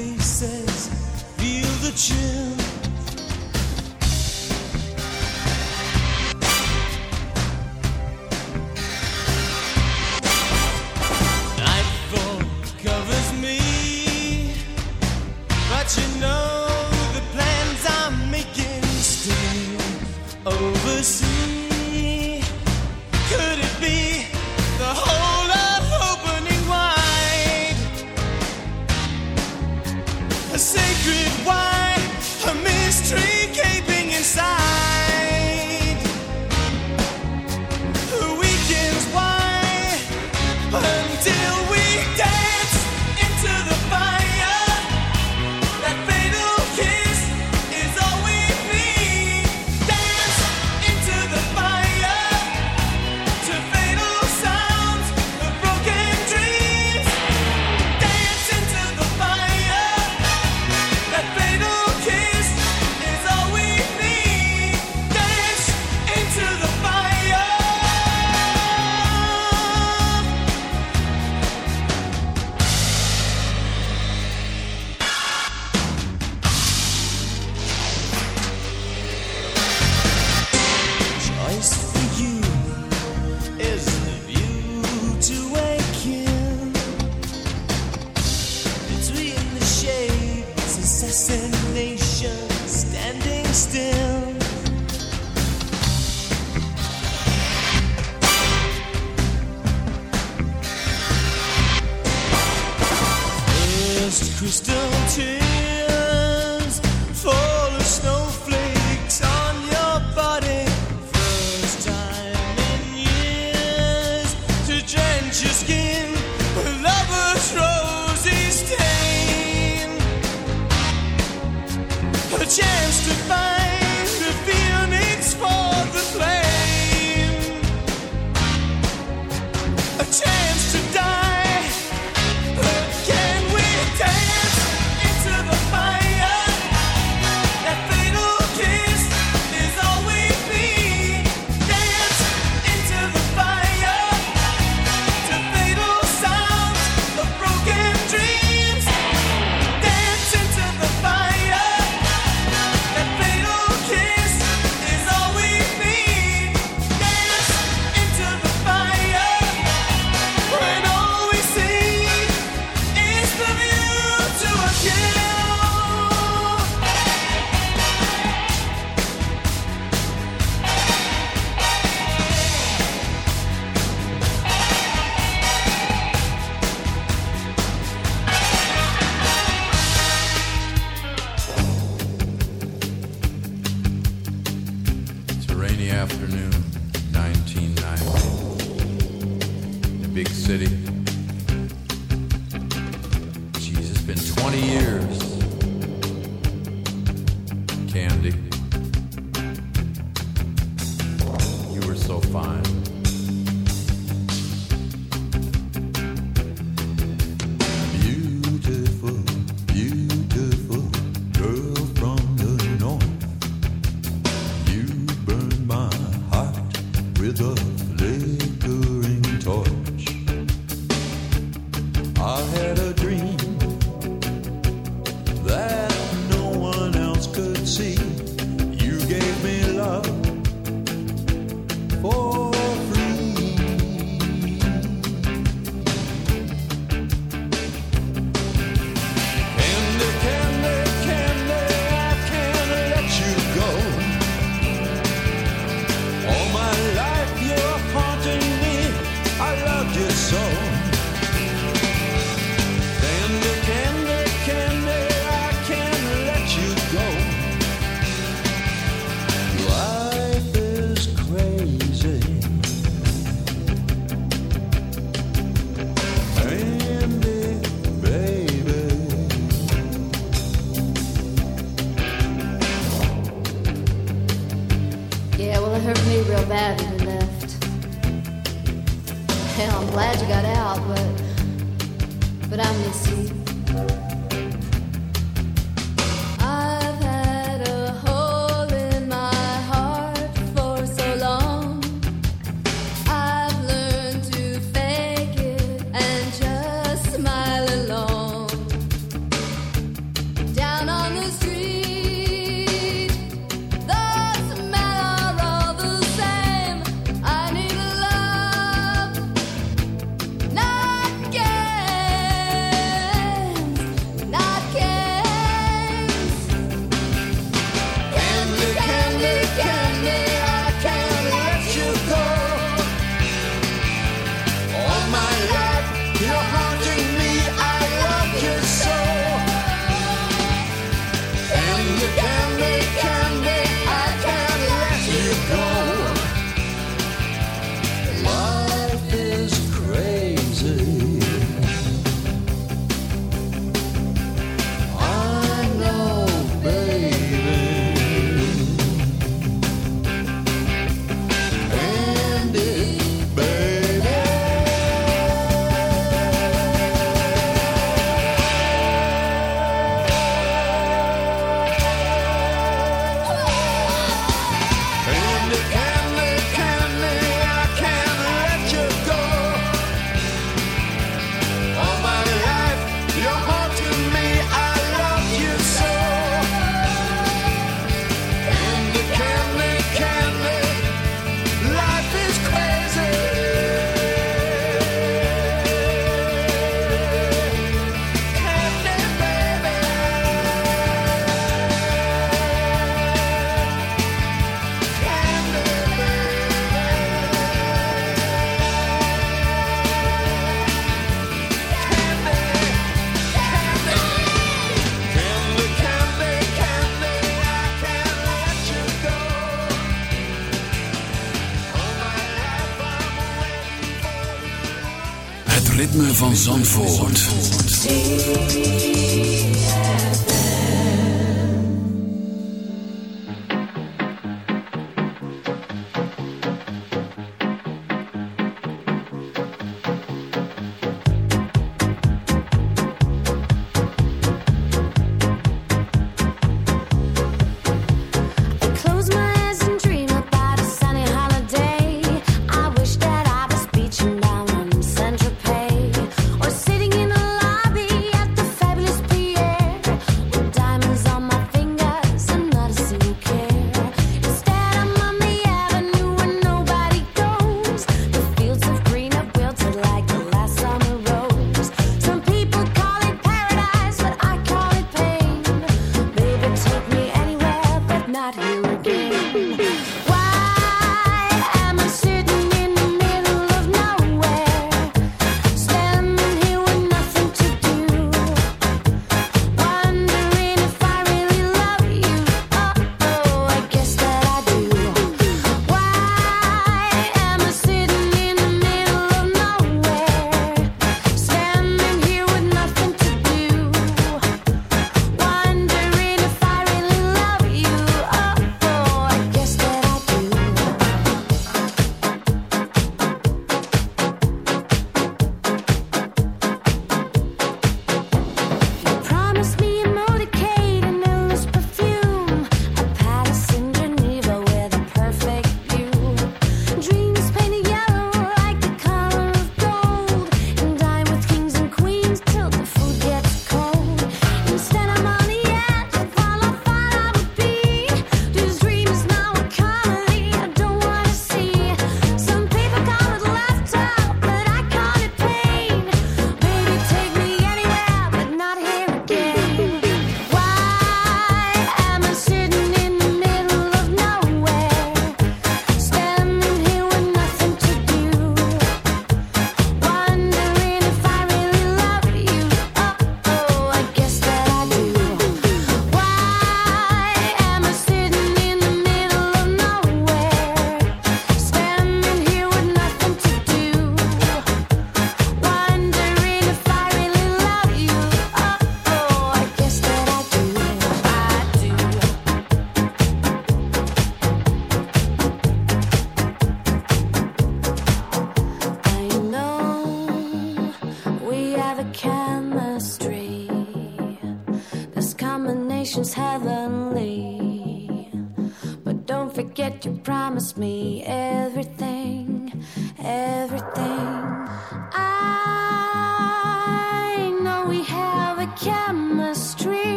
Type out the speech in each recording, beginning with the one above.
faces, feel the chill. Chance to find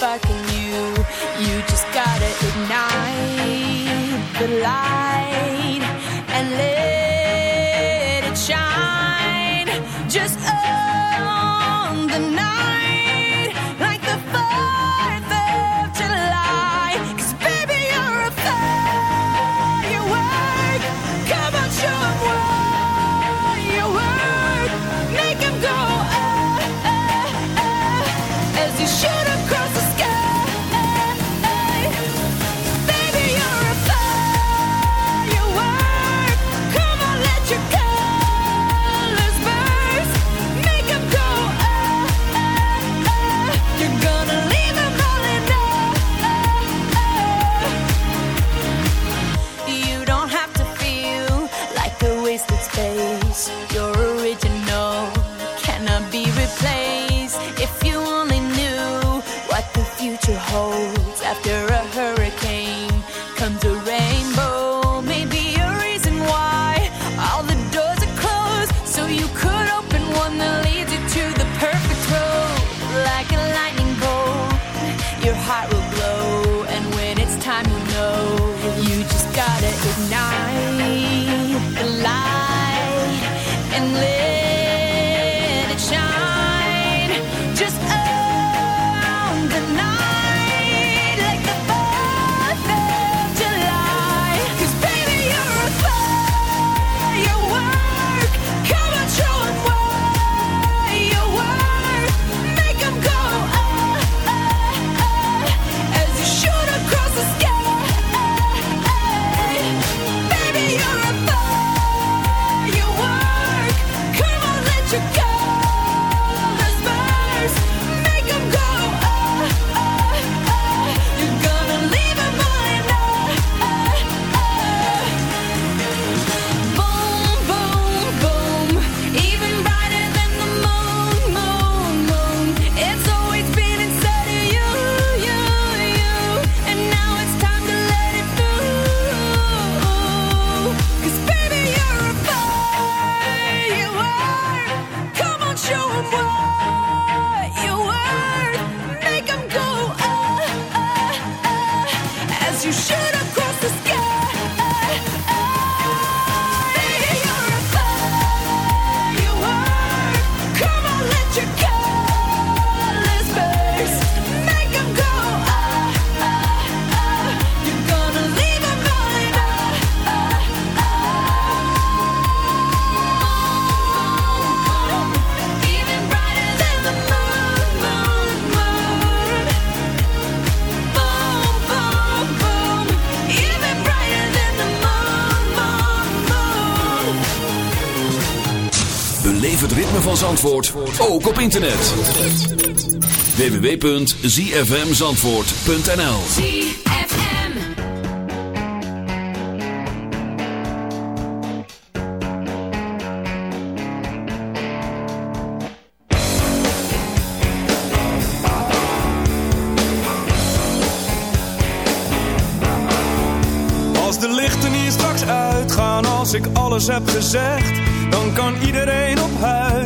fucking you. You just gotta ignite the light and let it shine just on the night. Zandvoort ook op internet. www.zfmzandvoort.nl Als de lichten hier straks uitgaan, als ik alles heb gezegd, dan kan iedereen op huis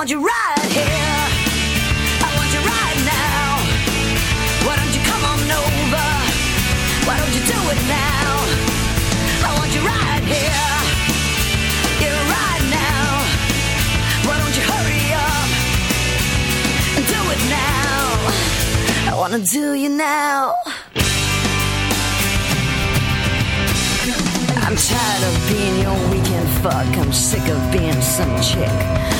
want you right here. I want you right now. Why don't you come on over? Why don't you do it now? I want you right here. Yeah, right now. Why don't you hurry up and do it now? I wanna do you now. I'm tired of being your weekend fuck. I'm sick of being some chick.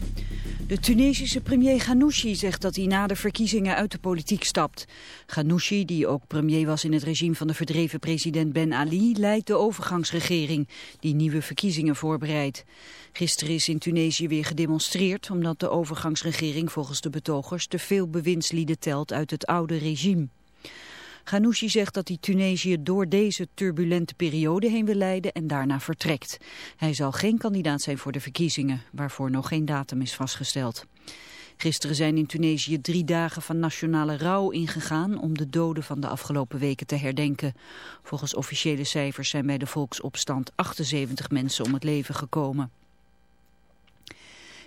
De Tunesische premier Ghanouchi zegt dat hij na de verkiezingen uit de politiek stapt. Ghanouchi, die ook premier was in het regime van de verdreven president Ben Ali, leidt de overgangsregering, die nieuwe verkiezingen voorbereidt. Gisteren is in Tunesië weer gedemonstreerd, omdat de overgangsregering volgens de betogers te veel bewindslieden telt uit het oude regime. Ghanouchi zegt dat hij Tunesië door deze turbulente periode heen wil leiden en daarna vertrekt. Hij zal geen kandidaat zijn voor de verkiezingen, waarvoor nog geen datum is vastgesteld. Gisteren zijn in Tunesië drie dagen van nationale rouw ingegaan om de doden van de afgelopen weken te herdenken. Volgens officiële cijfers zijn bij de volksopstand 78 mensen om het leven gekomen.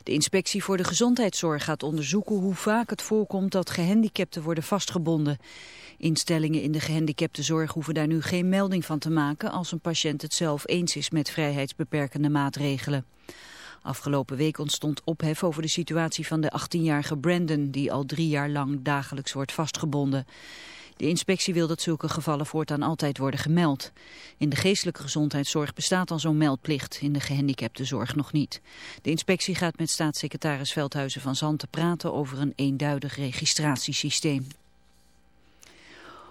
De inspectie voor de gezondheidszorg gaat onderzoeken hoe vaak het voorkomt dat gehandicapten worden vastgebonden. Instellingen in de gehandicaptenzorg hoeven daar nu geen melding van te maken als een patiënt het zelf eens is met vrijheidsbeperkende maatregelen. Afgelopen week ontstond ophef over de situatie van de 18-jarige Brandon die al drie jaar lang dagelijks wordt vastgebonden. De inspectie wil dat zulke gevallen voortaan altijd worden gemeld. In de geestelijke gezondheidszorg bestaat al zo'n meldplicht, in de gehandicaptenzorg nog niet. De inspectie gaat met staatssecretaris Veldhuizen van Zanten praten over een eenduidig registratiesysteem.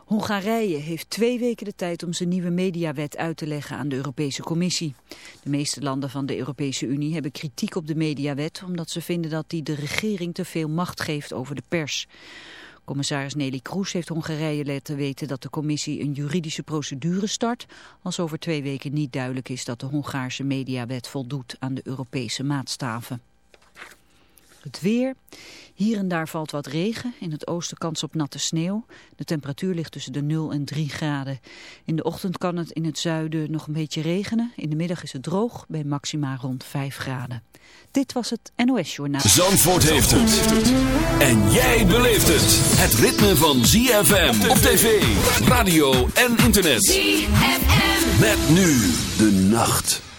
Hongarije heeft twee weken de tijd om zijn nieuwe mediawet uit te leggen aan de Europese Commissie. De meeste landen van de Europese Unie hebben kritiek op de mediawet omdat ze vinden dat die de regering te veel macht geeft over de pers. Commissaris Nelly Kroes heeft Hongarije laten weten dat de commissie een juridische procedure start als over twee weken niet duidelijk is dat de Hongaarse mediawet voldoet aan de Europese maatstaven. Het weer. Hier en daar valt wat regen. In het oosten kans op natte sneeuw. De temperatuur ligt tussen de 0 en 3 graden. In de ochtend kan het in het zuiden nog een beetje regenen. In de middag is het droog bij maxima rond 5 graden. Dit was het NOS Journaal. Zandvoort heeft het. En jij beleeft het. Het ritme van ZFM op tv, radio en internet. ZFM. Met nu de nacht.